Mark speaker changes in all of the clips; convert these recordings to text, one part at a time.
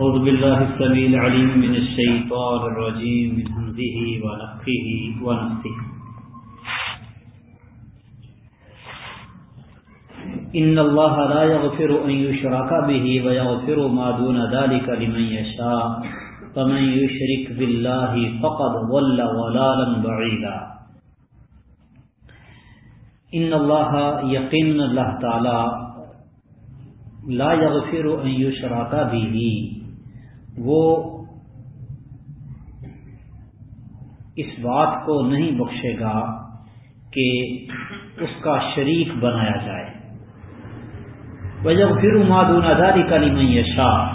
Speaker 1: أعوذ بالله السميع العليم من الشيطان الرجيم من همزه ونفخه ونفسه إن الله لا يغفر أن يشرك به ويغفر ما دون ذلك لمن يشاء. فمن يشرك بالله فقد ضل ضلالا بعيدا. ان اللہ یقین اللہ تعالی لا یغفر ان یشرک به. وہ اس بات کو نہیں بخشے گا کہ اس کا شریک بنایا جائے۔ وَيَغْفِرُ مَا دُونَ ذَلِكَ لِمَن يَشَاءُ۔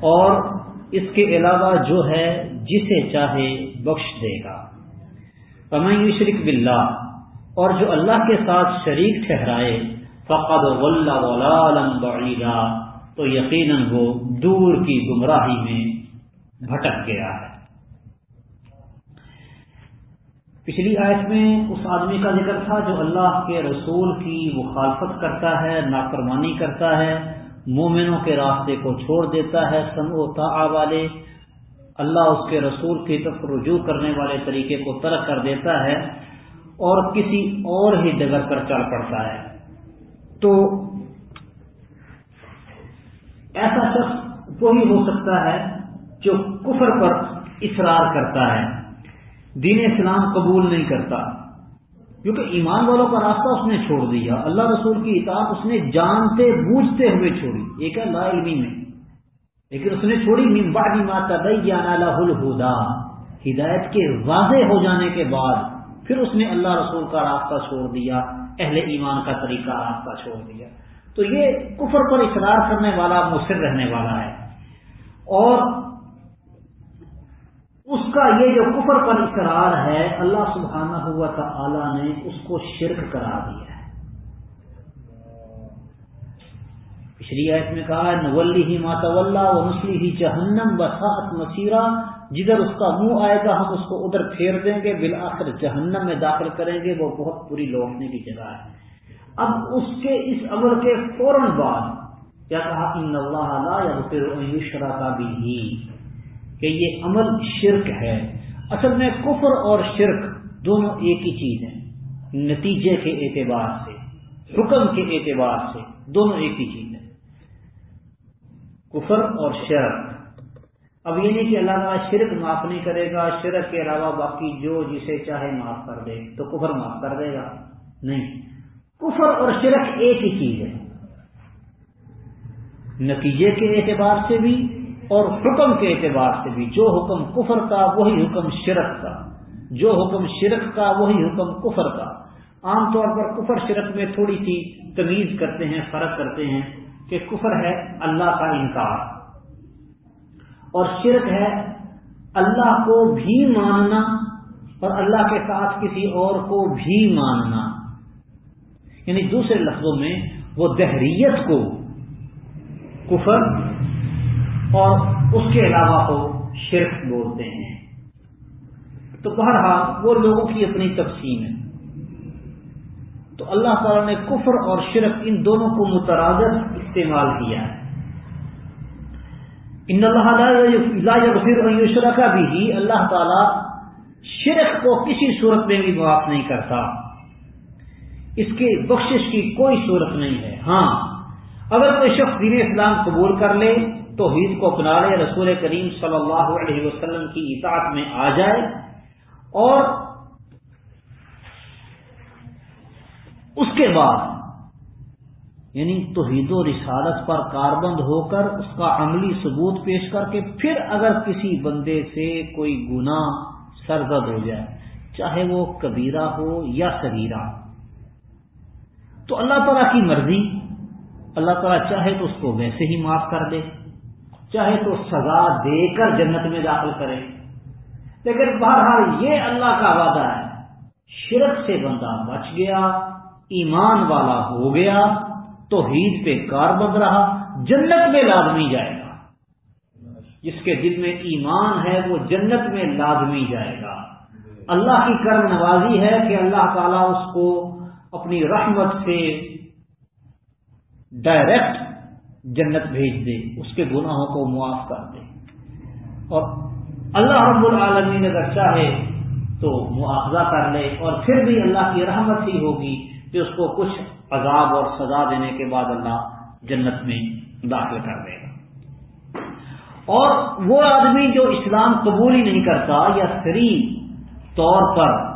Speaker 1: اور اس کے علاوہ جو ہے جسے چاہے بخش دے گا۔ فَمَن يُشْرِكْ بِاللَّهِ، اور جو اللہ کے ساتھ شریک ٹھہرائے، فقد غل بعیدا تو یقیناً وہ دور کی گمراہی میں بھٹک گیا ہے۔ پچھلی آیت میں اس آدمی کا ذکر تھا جو اللہ کے رسول کی مخالفت کرتا ہے، نافرمانی کرتا ہے، مومنوں کے راستے کو چھوڑ دیتا ہے سمو تا والے، اللہ اس کے رسول کی طرف رجوع کرنے والے طریقے کو ترک کر دیتا ہے اور کسی اور ہی جگہ پر چل پڑتا ہے۔ تو ایسا شخص وہی ہو سکتا ہے جو کفر پر اصرار کرتا ہے، دین اسلام قبول نہیں کرتا۔ کیونکہ ایمان والوں کا راستہ اس نے چھوڑ دیا، اللہ رسول کی اطاعت اس نے جانتے بوجھتے ہوئے چھوڑی۔ ایک ہے لا علمی میں لیکن اس نے چھوڑی ممبادی ماتا الہدا۔ ہدایت کے واضح ہو جانے کے بعد پھر اس نے اللہ رسول کا راستہ چھوڑ دیا، اہل ایمان کا طریقہ راستہ چھوڑ دیا۔ تو یہ کفر پر اصرار کرنے والا مصر رہنے والا ہے۔ اور اس کا یہ جو کفر پر اقرار ہے، اللہ سبحانہ ہوا تعالی نے اس کو شرک کرا دیا ہے۔ پچھلی آیت میں کہا نولی ہی ماتا و مسلی ہی جہنم بساط مسیرہ جدھر اس کا منہ آئے گا، ہم اس کو ادھر پھیر دیں گے، بالآخر جہنم میں داخل کریں گے۔ وہ بہت بری لوٹنے کی جگہ ہے۔ اب اس کے اس عمل کے فوراً بعد کیا کہا؟ ان اللہ یا شرا کا بھی کہ یہ عمل شرک ہے۔ اصل میں کفر اور شرک دونوں ایک ہی چیز ہیں۔ نتیجے کے اعتبار سے، حکم کے اعتبار سے دونوں ایک ہی چیز ہے کفر اور شرک۔ اب یہ نہیں کہ اللہ تعالیٰ شرک معاف نہیں کرے گا، شرک کے علاوہ باقی جو جسے چاہے معاف کر دے، تو کفر معاف کر دے گا۔ نہیں۔ کفر اور شرک ایک ہی چیز ہے۔ نتیجے کے اعتبار سے بھی اور حکم کے اعتبار سے بھی جو حکم کفر کا، وہی حکم شرک کا۔ جو حکم شرک کا، وہی حکم کفر کا۔ عام طور پر کفر شرک میں تھوڑی سی تمیز کرتے ہیں، فرق کرتے ہیں کہ کفر ہے اللہ کا انکار اور شرک ہے اللہ کو بھی ماننا اور اللہ کے ساتھ کسی اور کو بھی ماننا۔ یعنی دوسرے لفظوں میں وہ دہریت کو کفر اور اس کے علاوہ کو شرک بولتے ہیں۔ تو بہرحال وہ لوگوں کی اپنی تقسیم ہے۔ تو اللہ تعالی نے کفر اور شرک ان دونوں کو مترادف استعمال کیا ہے۔ ان اللہ یشرا کا بھی اللہ تعالی شرک کو کسی صورت میں بھی معاف نہیں کرتا۔ اس کے بخشش کی کوئی صورت نہیں ہے۔ ہاں اگر کوئی شخص دین اسلام قبول کر لے تو عید کو اپنا لے، رسول کریم صلی اللہ علیہ وسلم کی اطاعت میں آ جائے، اور اس کے بعد یعنی توحید و رسالت پر کاربند ہو کر اس کا عملی ثبوت پیش کر کے پھر اگر کسی بندے سے کوئی گنا سرزد ہو جائے، چاہے وہ کبیرہ ہو یا سگیرہ تو اللہ تعالیٰ کی مرضی، اللہ تعالیٰ چاہے تو اس کو ویسے ہی معاف کر دے، چاہے تو سزا دے کر جنت میں داخل کرے۔ لیکن بہرحال یہ اللہ کا وعدہ ہے، شرک سے بندہ بچ گیا، ایمان والا ہو گیا، توحید پہ کار بند رہا، جنت میں لازمی جائے گا۔ جس کے دل میں ایمان ہے، وہ جنت میں لازمی جائے گا۔ اللہ کی کرم نوازی ہے کہ اللہ تعالیٰ اس کو اپنی رحمت سے ڈائریکٹ جنت بھیج دے، اس کے گناہوں کو معاف کر دے۔ اور اللہ رب العالمین اگر چاہے تو مواخذہ کر لے اور پھر بھی اللہ کی رحمت ہی ہوگی کہ اس کو کچھ عذاب اور سزا دینے کے بعد اللہ جنت میں داخل کر دے گا۔ اور وہ آدمی جو اسلام قبول ہی نہیں کرتا یا سری طور پر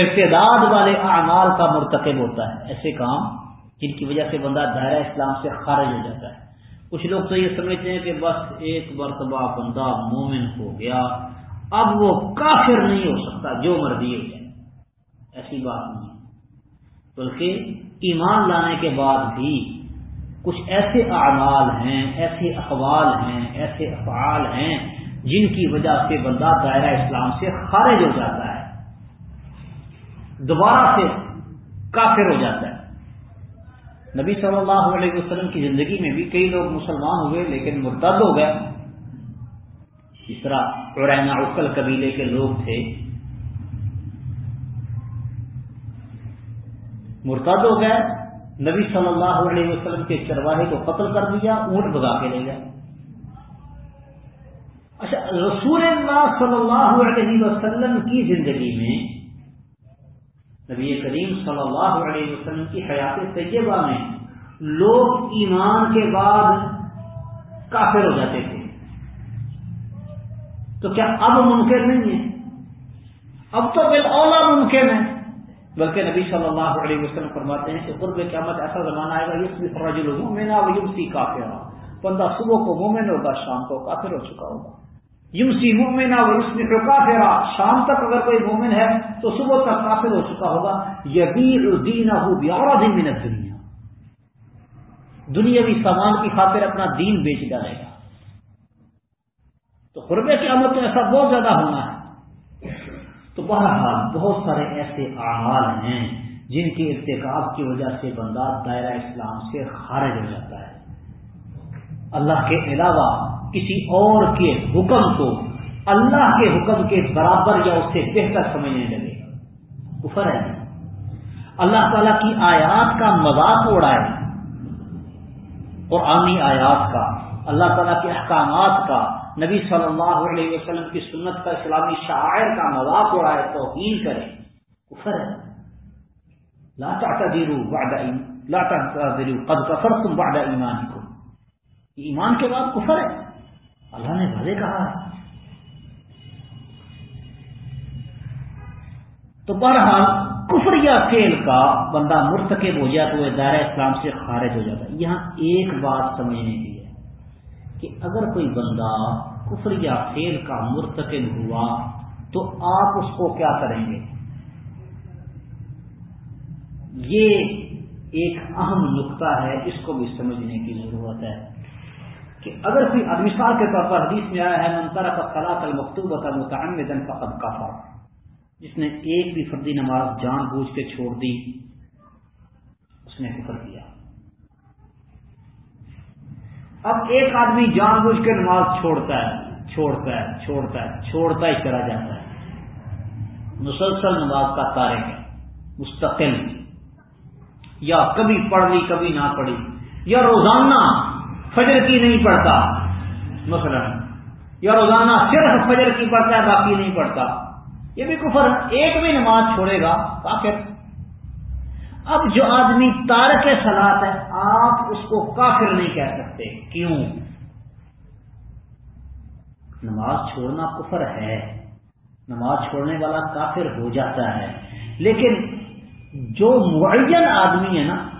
Speaker 1: ارتداد والے اعمال کا مرتکب ہوتا ہے، ایسے کام جن کی وجہ سے بندہ دائرہ اسلام سے خارج ہو جاتا ہے۔ کچھ لوگ تو یہ سمجھتے ہیں کہ بس ایک مرتبہ بندہ مومن ہو گیا، اب وہ کافر نہیں ہو سکتا، جو مرضی ہو جائے۔ ایسی بات نہیں بلکہ ایمان لانے کے بعد بھی کچھ ایسے اعمال ہیں، ایسے اقوال ہیں، ایسے افعال ہیں جن کی وجہ سے بندہ دائرہ اسلام سے خارج ہو جاتا ہے۔ دوبارہ سے کافر ہو جاتا ہے۔ نبی صلی اللہ علیہ وسلم کی زندگی میں بھی کئی لوگ مسلمان ہوئے لیکن مرتد ہو گئے۔ اس طرح عرینا اکل قبیلے کے لوگ تھے۔ مرتد ہو گئے۔ نبی صلی اللہ علیہ وسلم کے چرواہے کو قتل کر دیا، اونٹ بگا کے لے گئے۔ اچھا رسول اللہ صلی اللہ علیہ وسلم کی زندگی میں نبی کریم صلی اللہ علیہ وسلم کی حیات طیبہ میں لوگ ایمان کے بعد کافر ہو جاتے تھے۔ تو کیا اب ممکن نہیں ہے اب تو اولا ممکن ہے بلکہ نبی صلی اللہ علیہ وسلم فرماتے ہیں کہ قرب قیامت ایسا زمانہ آئے گا یہ فرج المومن یمسی کافر بندہ صبح کو مومن ہوگا، شام کو کافر ہو چکا ہوگا۔ یمسی مومنا و یوسمی کافر شام تک اگر کوئی مومن ہے تو صبح تک کافر ہو چکا ہوگا. یبیر الدین ہو بیارا دن من دنیا دنیاوی سامان کی خاطر اپنا دین بیچ ڈالے گا۔ تو قرب قیامت میں ایسا بہت زیادہ ہونا ہے۔ تو بہرحال بہت سارے ایسے اعمال ہیں جن کے ارتکاب کی وجہ سے بندہ دائرہ اسلام سے خارج ہو جاتا ہے۔ اللہ کے علاوہ کسی اور کے حکم کو اللہ کے حکم کے برابر یا اس سے بہتر سمجھنے لگے۔ کفر ہے۔ اللہ تعالی کی آیات کا مذاق اڑائے اور عامی آیات کا، اللہ تعالیٰ کے احکامات کا، نبی صلی اللہ علیہ وسلم کی سنت کا، اسلامی شاعر کا مذاق اڑائے توہین کرے۔ کفر ہے۔ لاتا تعتذروا بعد لا تعتذروا، قد كفرتم بعد ایمانکم۔ ایمان کے بعد کفر ہے۔ اللہ نے بھلے کہا۔ تو بہرحال کفر یا فیل کا بندہ مرتکب ہو جائے تو وہ دائرہ اسلام سے خارج ہو جاتا ہے۔ یہاں ایک بات سمجھنے کی ہے کہ اگر کوئی بندہ کفر یا فیل کا مرتکب ہوا تو آپ اس کو کیا کریں گے؟ یہ ایک اہم نقطہ ہے، اس کو بھی سمجھنے کی ضرورت ہے۔ کہ اگر کوئی مثال کے طور پر حدیث میں آیا ہے منترا کا خلاق المختوب کا متعم دن فقط کافا جس نے ایک بھی فردی نماز جان بوجھ کے چھوڑ دی، اس نے کفر کیا۔ اب ایک آدمی جان بوجھ کے نماز چھوڑتا ہے چھوڑتا ہے چھوڑتا ہے، چھوڑتا ہی چلا جاتا ہے۔ مسلسل نماز کا تارک ہے مستقل۔ یا کبھی پڑھ لی، کبھی نہ پڑھی۔ یا روزانہ فجر کی نہیں پڑھتا۔ مثلا، یا روزانہ صرف فجر کی پڑھتا ہے، باقی نہیں پڑھتا۔ یہ بھی کفر ایک بھی نماز چھوڑے گا، کافر۔ اب جو آدمی تارک سلاد ہے، آپ اس کو کافر نہیں کہہ سکتے۔ کیوں؟ نماز چھوڑنا کفر ہے۔ نماز چھوڑنے والا کافر ہو جاتا ہے۔ لیکن جو معین آدمی ہے نا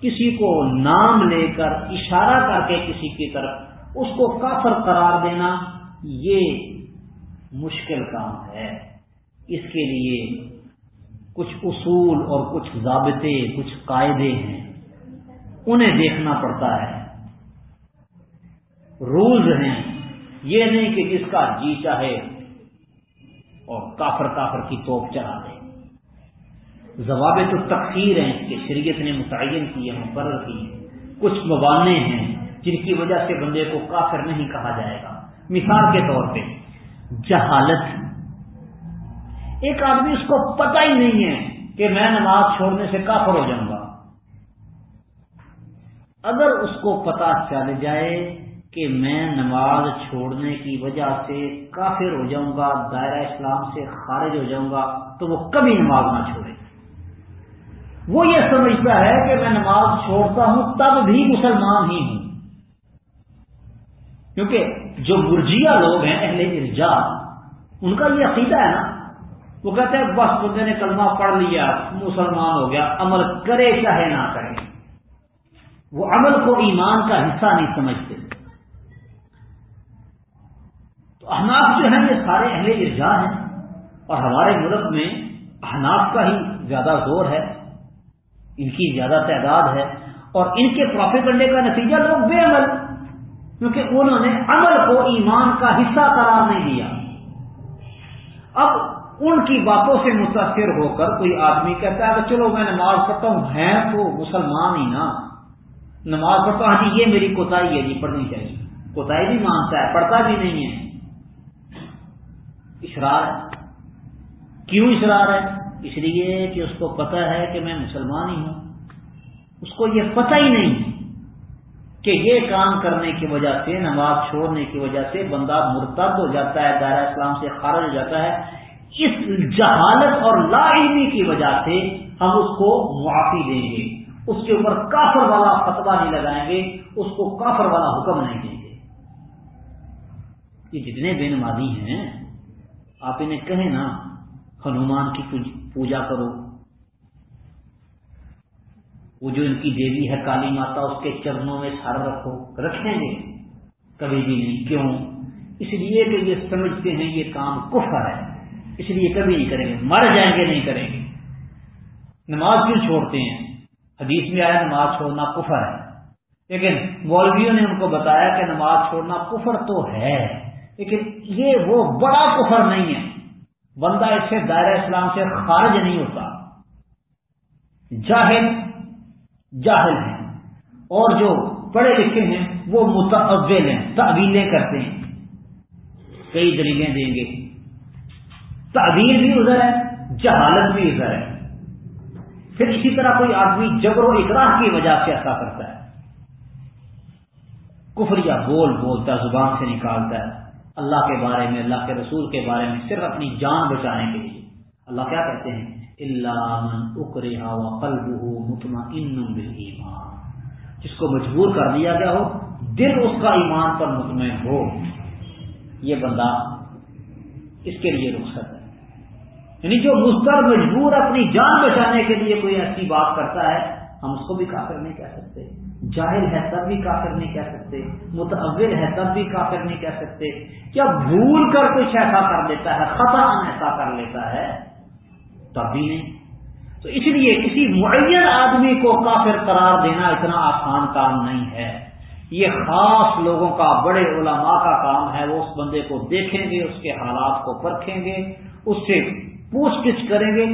Speaker 1: کسی کو نام لے کر اشارہ کر کے کسی کی طرف اس کو کافر قرار دینا، یہ مشکل کام ہے۔ اس کے لیے کچھ اصول اور کچھ ضابطے، کچھ قاعدے ہیں۔ انہیں دیکھنا پڑتا ہے۔ رولز ہیں، یہ نہیں کہ جس کا جی چاہے اور کافر کافر کی توپ چلا دے۔ ضوابط تو ہیں کہ شریعت نے متعین کی ہے مقرر کی کچھ موانے ہیں جن کی وجہ سے بندے کو کافر نہیں کہا جائے گا۔ مثال کے طور پہ، جہالت۔ ایک آدمی اس کو پتہ ہی نہیں ہے کہ میں نماز چھوڑنے سے کافر ہو جاؤں گا۔ اگر اس کو پتا چل جائے کہ میں نماز چھوڑنے کی وجہ سے کافر ہو جاؤں گا، دائرہ اسلام سے خارج ہو جاؤں گا، تو وہ کبھی نماز نہ چھوڑے۔ وہ یہ سمجھتا ہے کہ میں نماز چھوڑتا ہوں تب بھی مسلمان ہی ہوں۔ کیونکہ جو برجیا لوگ ہیں اہل ارجا ان کا یہ عقیدہ ہے نا۔ وہ کہتے ہیں، بس بندے نے کلمہ پڑھ لیا، مسلمان ہو گیا، عمل کرے چاہے نہ کرے۔ وہ عمل کو ایمان کا حصہ نہیں سمجھتے۔ تو احناف جو ہیں، یہ سارے اہل ارجا ہیں۔ اور ہمارے ملک میں احناف کا ہی زیادہ زور ہے۔ ان کی زیادہ تعداد ہے اور ان کے پروفٹ کرنے کا نتیجہ لوگ بے عمل، کیونکہ انہوں نے عمل کو ایمان کا حصہ قرار نہیں دیا۔ اب ان کی باتوں سے متاثر ہو کر کوئی آدمی کہتا ہے کہ چلو میں نماز پڑھتا ہوں ہے تو مسلمان ہی نا۔ نماز پڑھتا ہوں ہاں جی یہ میری کوتا ہے جی پڑھنی چاہیے۔ کوتا بھی مانتا ہے، پڑھتا بھی نہیں ہے۔ اشرار ہے۔ کیوں اشرار ہے؟ اس لیے کہ اس کو پتا ہے کہ میں مسلمان ہی ہوں۔ اس کو یہ پتہ ہی نہیں کہ یہ کام کرنے کی وجہ سے، نماز چھوڑنے کی وجہ سے بندہ مرتب ہو جاتا ہے، دائرہ اسلام سے خارج ہو جاتا ہے۔ اس جہالت اور لا علمی کی وجہ سے ہم اس کو معافی دیں گے۔ اس کے اوپر کافر والا فتوا نہیں لگائیں گے، اس کو کافر والا حکم نہیں دیں گے۔ یہ جتنے بے نمازی ہیں، آپ انہیں کہیں نا ہنومان کی پوجا کرو۔ وہ جو ان کی دیوی ہے کالی ماتا، اس کے چرنوں میں سر رکھو۔ رکھیں گے؟ کبھی بھی نہیں۔ کیوں؟ اس لیے کہ یہ سمجھتے ہیں یہ کام کفر ہے۔ اس لیے کبھی نہیں کریں گے۔ مر جائیں گے، نہیں کریں گے۔ نماز کیوں چھوڑتے ہیں؟ حدیث میں آیا نماز چھوڑنا کفر ہے۔ لیکن مولویوں نے ان کو بتایا کہ نماز چھوڑنا کفر تو ہے، لیکن یہ وہ بڑا کفر نہیں ہے۔ بندہ اس سے دائرہ اسلام سے خارج نہیں ہوتا۔ جاہل جاہل ہیں۔ اور جو پڑھے لکھے ہیں، وہ متعول ہیں تعویلیں کرتے ہیں۔ کئی دلیلیں دیں گے۔ تعبیر بھی ادھر ہے، جہالت بھی ادھر ہے۔ پھر اسی طرح کوئی آدمی جبر و اقراح کی وجہ سے ایسا کرتا ہے۔ کفریا بول بولتا زبان سے نکالتا ہے۔ اللہ کے بارے میں، اللہ کے رسول کے بارے میں صرف اپنی جان بچانے کے لیے۔ اللہ کیا کہتے ہیں؟ اللہ اکرا جس کو مجبور کر دیا گیا ہو، دل اس کا ایمان پر مطمئن ہو۔ یہ بندہ اس کے لیے رخصت ہے۔ یعنی جو مستر مجبور اپنی جان بچانے کے لیے کوئی ایسی بات کرتا ہے، ہم اس کو بھی کافر نہیں کہہ سکتے۔ جاہل ہے تب بھی کافر نہیں کہہ سکتے، متعول ہے تب بھی کافر نہیں کہہ سکتے۔ کیا بھول کر کچھ ایسا کر دیتا ہے، خطا ایسا کر لیتا ہے؟ تب بھی نہیں۔ تو اس لیے کسی معین آدمی کو کافر قرار دینا اتنا آسان کام نہیں ہے۔ یہ خاص لوگوں کا، بڑے علماء کا کام ہے، وہ اس بندے کو دیکھیں گے، اس کے حالات کو پرکھیں گے، اس سے پوچھ گچھ کریں گے،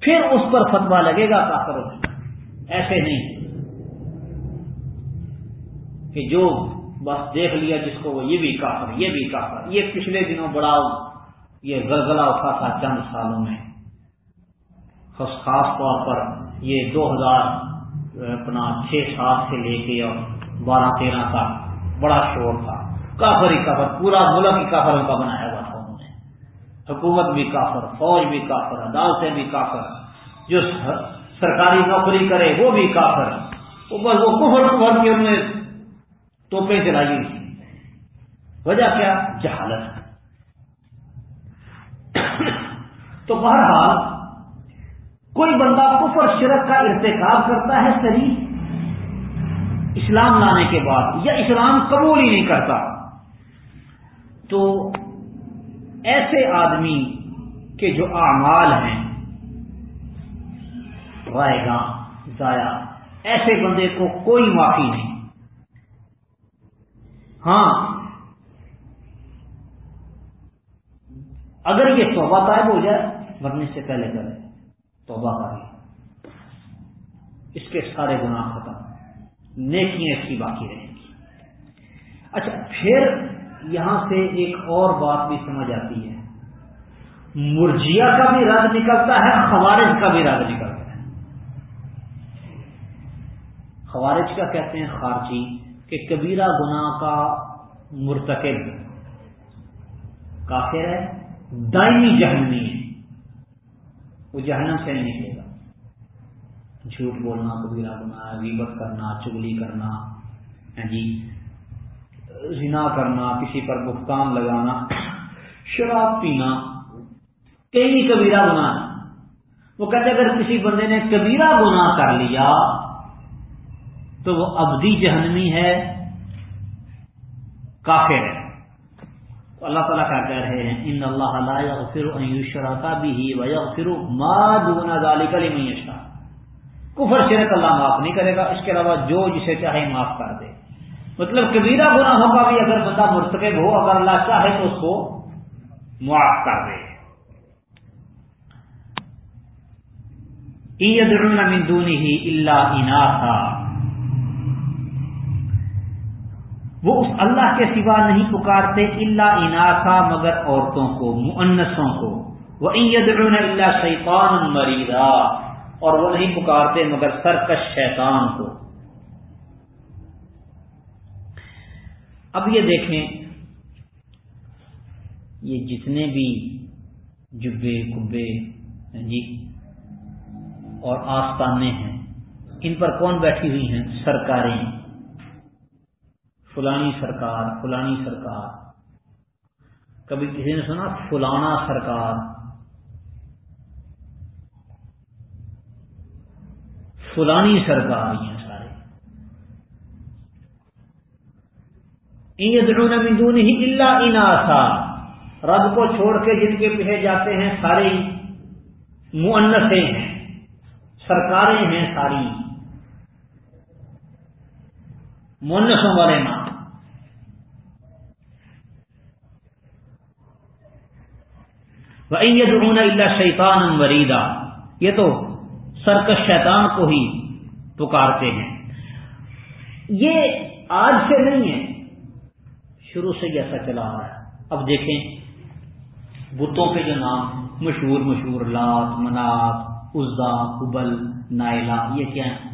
Speaker 1: پھر اس پر فتوا لگے گا کافر ایسے نہیں۔ کہ جو بس دیکھ لیا جس کو وہ یہ بھی کافر، یہ بھی کافر۔ یہ پچھلے دنوں بڑا یہ گلگلا اٹھا تھا چند سالوں میں۔ خاص طور پر یہ دو ہزار، اپنا چھ سات سے لے کے اور بارہ، تیرہ کا بڑا شور تھا۔ کافر ہی کافر، پورا ملک ہی کافر کا بنایا ہوا حکومت بھی کافر، فوج بھی کافر، عدالتیں بھی کافر۔ جو سرکاری نوکری کرے وہ بھی کافر۔ وہ بس وہ کفر کفر کی انہوں نے توپیں چلائی وجہ کیا؟ جہالت۔ تو بہرحال کوئی بندہ کفر شرک کا ارتکاب کرتا ہے سری اسلام لانے کے بعد، یا اسلام قبول ہی نہیں کرتا۔ تو ایسے آدمی کے جو اعمال ہیں، رائے گا ضائع، ایسے بندے کو کوئی معافی نہیں۔ ہاں۔ اگر یہ توبہ طائب ہو جائے، مرنے سے پہلے کرے توبہ کر لے اس کے سارے گناہ ختم۔ نیکیاں اس کی باقی رہیں گی۔ اچھا پھر یہاں سے ایک اور بات بھی سمجھ آتی ہے۔ مرجیا کا بھی رد نکلتا ہے، خوارج کا بھی رد نکلتا ہے۔ خوارج کا کہتے ہیں؟ خارجی۔ کہ کبیرہ گناہ کا مرتکب کافر ہے، دائمی جہنمی ہے۔ وہ جہنم سے نہیں نکلے گا۔ جھوٹ بولنا، کبیرہ گناہ، غیبت کرنا، چگلی کرنا جی زنا کرنا، کسی پر بھگتان لگانا، شراب پینا کئی کبیرہ گناہ۔ وہ کہتے اگر کسی بندے نے کبیرہ گناہ کر لیا تو وہ ابدی جہنمی ہے، کافر ہے۔ تو اللہ تعالیٰ کیا کہہ رہے ہیں، ان اللہ یغفر ان یشرک به و یغفر ما دون ذلك لمن یشاء۔ کفر شرک اللہ معاف نہیں کرے گا، اس کے علاوہ جو جسے چاہے معاف کر دے۔ مطلب کبیرہ گناہوں کا بھی اگر بندہ مرتکب ہو، اگر اللہ چاہے تو اس کو معاف کر دے۔ ایدعون من دونه الا اناثا وہ اس اللہ کے سوا نہیں پکارتے اللہ اناسا مگر عورتوں کو منسوں کو۔ وہ اللہ شیطان مریضا اور وہ نہیں پکارتے مگر سرکش شیطان کو۔ اب یہ دیکھیں، یہ جتنے بھی جبے، کبے جی اور آستانے ہیں، ان پر کون بیٹھی ہوئی ہیں؟ سرکاریں۔ فلانی سرکار فلانی سرکار۔ کبھی کسی نے سنا فلانا سرکار؟ فلانی سرکار یہ سارے۔ من دونه ہی اللہ اناسا۔ رب کو چھوڑ کے جن کے پیچھے جاتے ہیں سارے مونسیں ہیں، سرکاریں ہیں ساری۔ مونسوں والے نام اللہ شیطان وریدا یہ تو سرکش شیطان کو ہی پکارتے ہیں۔ یہ آج سے نہیں ہے، شروع سے جیسا چلا آ رہا ہے۔ اب دیکھیں، بتوں کے جو نام، مشہور مشہور لات، منات ازا ابل نائلا یہ کیا ہے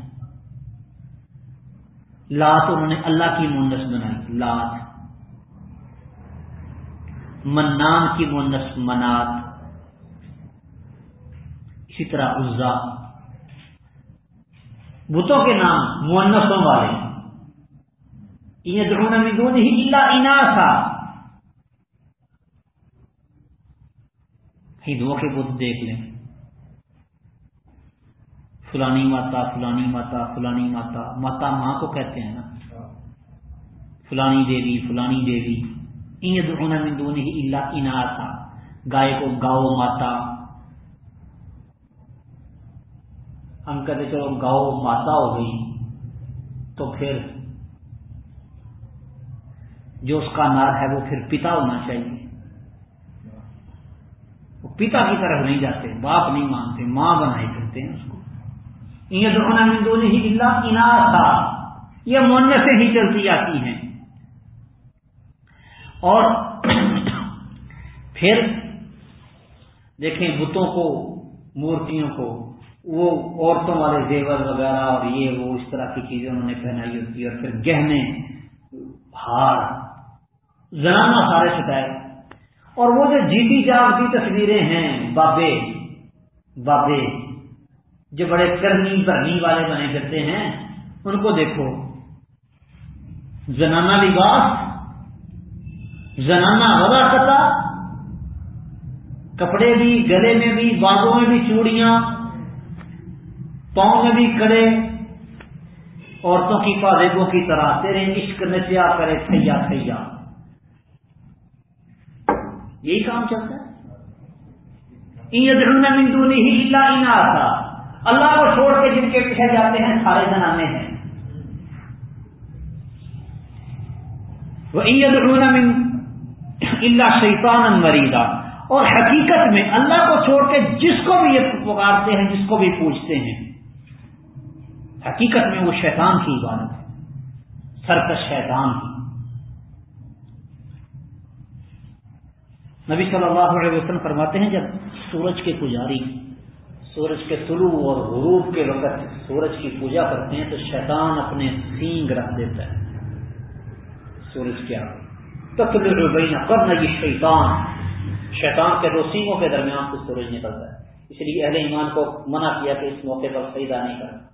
Speaker 1: لات انہوں نے اللہ کی مونس بنائی، لات۔ منان کی مونس، منات۔ اسی طرح عزا۔ بتوں کے نام مونسوں والے۔ دون ہی اللہ اناسا۔ ہندوؤں کے بت دیکھ لیں۔ فلانی ماتا فلانی ماتا فلانی ماتا۔ ماتا ماں کو کہتے ہیں نا۔ فلانی دیوی فلانی دیوی۔ من دون ہی اللہ اناسا۔ گائے کو گاؤ ماتا۔ ہم کہتے چلو گاؤ ماتا ہو گئی، تو پھر جو اس کا نار ہے وہ پھر پتا ہونا چاہیے۔ وہ پتا کی طرف نہیں جاتے، باپ نہیں مانتے، ماں بنائی کرتے ہیں اس کو۔ یہ دونوں ہی اللہ انار تھا۔ یہ من سے ہی چلتی آتی ہیں۔ اور پھر دیکھیں بتوں کو، مورتیوں کو وہ عورتوں والے زیور وغیرہ اور یہ وہ اس طرح کی چیزیں انہوں نے پہنائی ہوتی ہے اور پھر گہنے، ہار، زنانہ سارے سٹائے اور وہ جو جیتی جاگتی تصویریں ہیں، بابے بابے، جو بڑے کرنی، برنی والے بنے کرتے ہیں، ان کو دیکھو۔ زنانہ لباس، زنانہ کتا کپڑے بھی، گلے میں بھی بازوں میں بھی چوڑیاں پاؤں میں بھی کڑے عورتوں کی پادگوں کی طرح تیرے عشق نچیا کرے تھیا تھیا یہی کام چلتا ہے۔ مندو ہی اللہ آتا اللہ کو چھوڑ کے جن کے پیچھے جاتے ہیں، سارے زنانے ہیں۔ وہ من اللہ شیطان مریدا اور حقیقت میں اللہ کو چھوڑ کے جس کو بھی یہ پکارتے ہیں، جس کو بھی پوچھتے ہیں۔ حقیقت میں وہ شیطان کی عبادت ہے، سرکش شیطان کی۔ نبی صلی اللہ علیہ وسلم فرماتے ہیں، جب سورج کے پجاری، سورج کے طلوع اور غروب کے وقت سورج کی پوجا کرتے ہیں، تو شیطان اپنے سینگ رکھ دیتا ہے سورج کیا تطلع کرنا یہ شیطان شیطان کے دو سینگوں کے درمیان سے سورج نکلتا ہے۔ اس لیے اہل ایمان کو منع کیا کہ اس موقع پر سیدا نہیں کرنا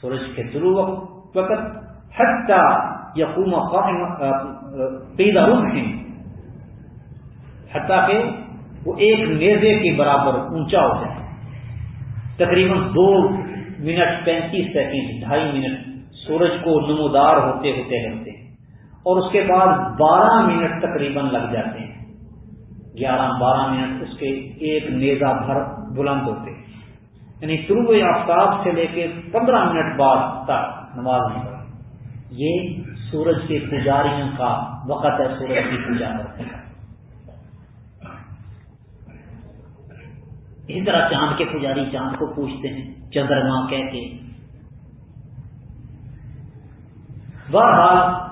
Speaker 1: سورج کے طلوع وقت حتیٰ یقوم پیدا روم ہیں حتیٰ کہ وہ ایک نیزے کے برابر اونچا ہو جائے۔ تقریباً دو منٹ پینتیس سیکنڈ، ڈھائی منٹ سورج کو نمودار ہوتے ہوتے رہتے ہیں اور اس کے بعد بارہ منٹ تقریباً لگ جاتے ہیں۔ گیارہ، بارہ منٹ اس کے ایک نیزا بھر بلند ہوتے ہیں۔ یعنی طلوع آفتاب سے لے کے پندرہ منٹ بعد تک نماز نہیں پڑھی۔ یہ سورج کے پجاریوں کا وقت ہے، سورج کی پوجا کرتے ہیں۔ اسی طرح چاند کے پجاری چاند کو پوچھتے ہیں، چندرما کہہ کے بہرحال،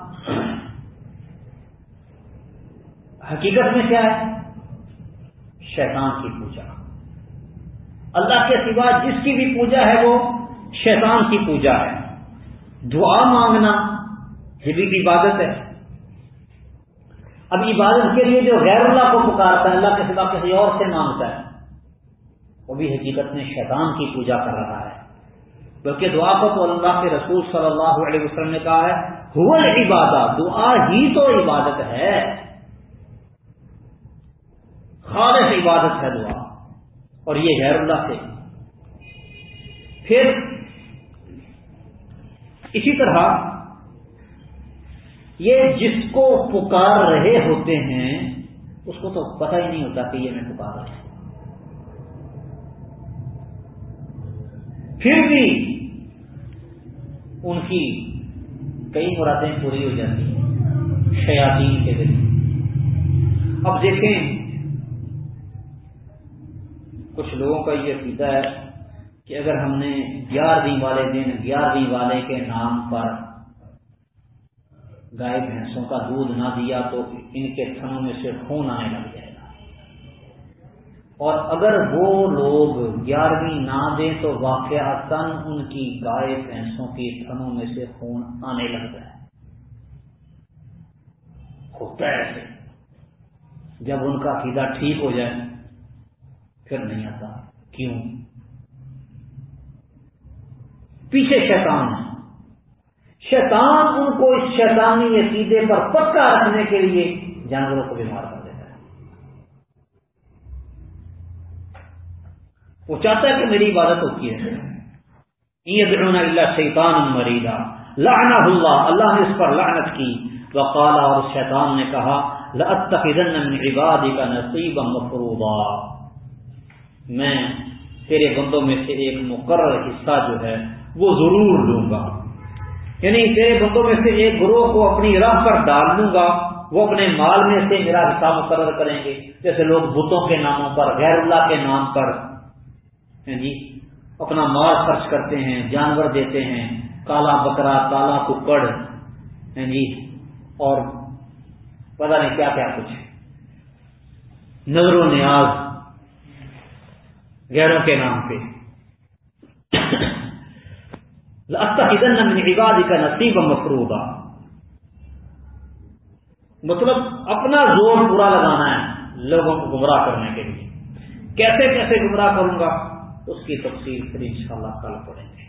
Speaker 1: حقیقت میں کیا ہے؟ شیطان کی پوجا۔ اللہ کے سوا جس کی بھی پوجا ہے وہ شیطان کی پوجا ہے۔ دعا مانگنا یہ بھی عبادت ہے۔ اب عبادت کے لیے جو غیر اللہ کو پکارتا ہے، اللہ کے سوا کسی اور سے مانگتا ہے، وہ بھی حقیقت میں شیطان کی پوجا کر رہا ہے۔ بلکہ دعا کو تو اللہ کے رسول صلی اللہ علیہ وسلم نے کہا ہے حول عبادت دعا ہی تو عبادت ہے۔ خالص عبادت ہے دعا۔ اور یہ غیر اللہ سے۔ پھر اسی طرح یہ جس کو پکار رہے ہوتے ہیں، اس کو تو پتہ ہی نہیں ہوتا کہ یہ میں پکار رہا ہوں۔ پھر بھی ان کی کئی مرادیں پوری ہو جاتی ہیں، شیاطین کے ذریعے۔ اب دیکھیں کچھ لوگوں کا یہ عقیدہ ہے کہ اگر ہم نے گیارہویں والے دن گیارہویں والے کے نام پر گائے بھینسوں کا دودھ نہ دیا تو ان کے تھنوں میں سے خون آنے لگ جائے گا۔ اور اگر وہ لوگ گیارہویں نہ دیں تو واقعہ تن ان کی گائے بھینسوں کی تھنوں میں سے خون آنے لگتا ہے ہوتا ہے جب ان کا عقیدہ ٹھیک ہو جائے پھر نہیں آتا۔ کیوں؟ پیچھے شیطان۔ ہے شیطان ان کو اس شیطانی عقیدے پر پکا رکھنے کے لیے جانوروں کو بیمار کر دیتا ہے۔ وہ چاہتا ہے کہ میری عبادت ہوتی ہے اللہ شیطان مریدا۔ لانا اللہ۔ اللہ نے اس پر لعنت کی۔ وقالا اور شیطان نے کہا عبادی کا نصیب مفروبا میں تیرے بندوں میں سے ایک مقرر حصہ جو ہے وہ ضرور لوں گا۔ یعنی تیرے بندوں میں سے ایک گروہ کو اپنی راہ پر ڈال دوں گا، وہ اپنے مال میں سے میرا حصہ مقرر کریں گے۔ جیسے لوگ بتوں کے ناموں پر، غیر اللہ کے نام پر جی اپنا مال خرچ کرتے ہیں، جانور دیتے ہیں، کالا بکرا، کالا ککڑ جی اور پتا نہیں کیا کیا کچھ۔ نظر و نیاز غیروں کے نام پہ۔ عبادی کا نصیب مفروبہ مطلب اپنا زور پورا لگانا ہے لوگوں کو گمراہ کرنے کے لیے۔ کیسے کیسے گمراہ کروں گا؟ اس کی تفصیل پھر ان شاء اللہ۔ کل پڑیں گے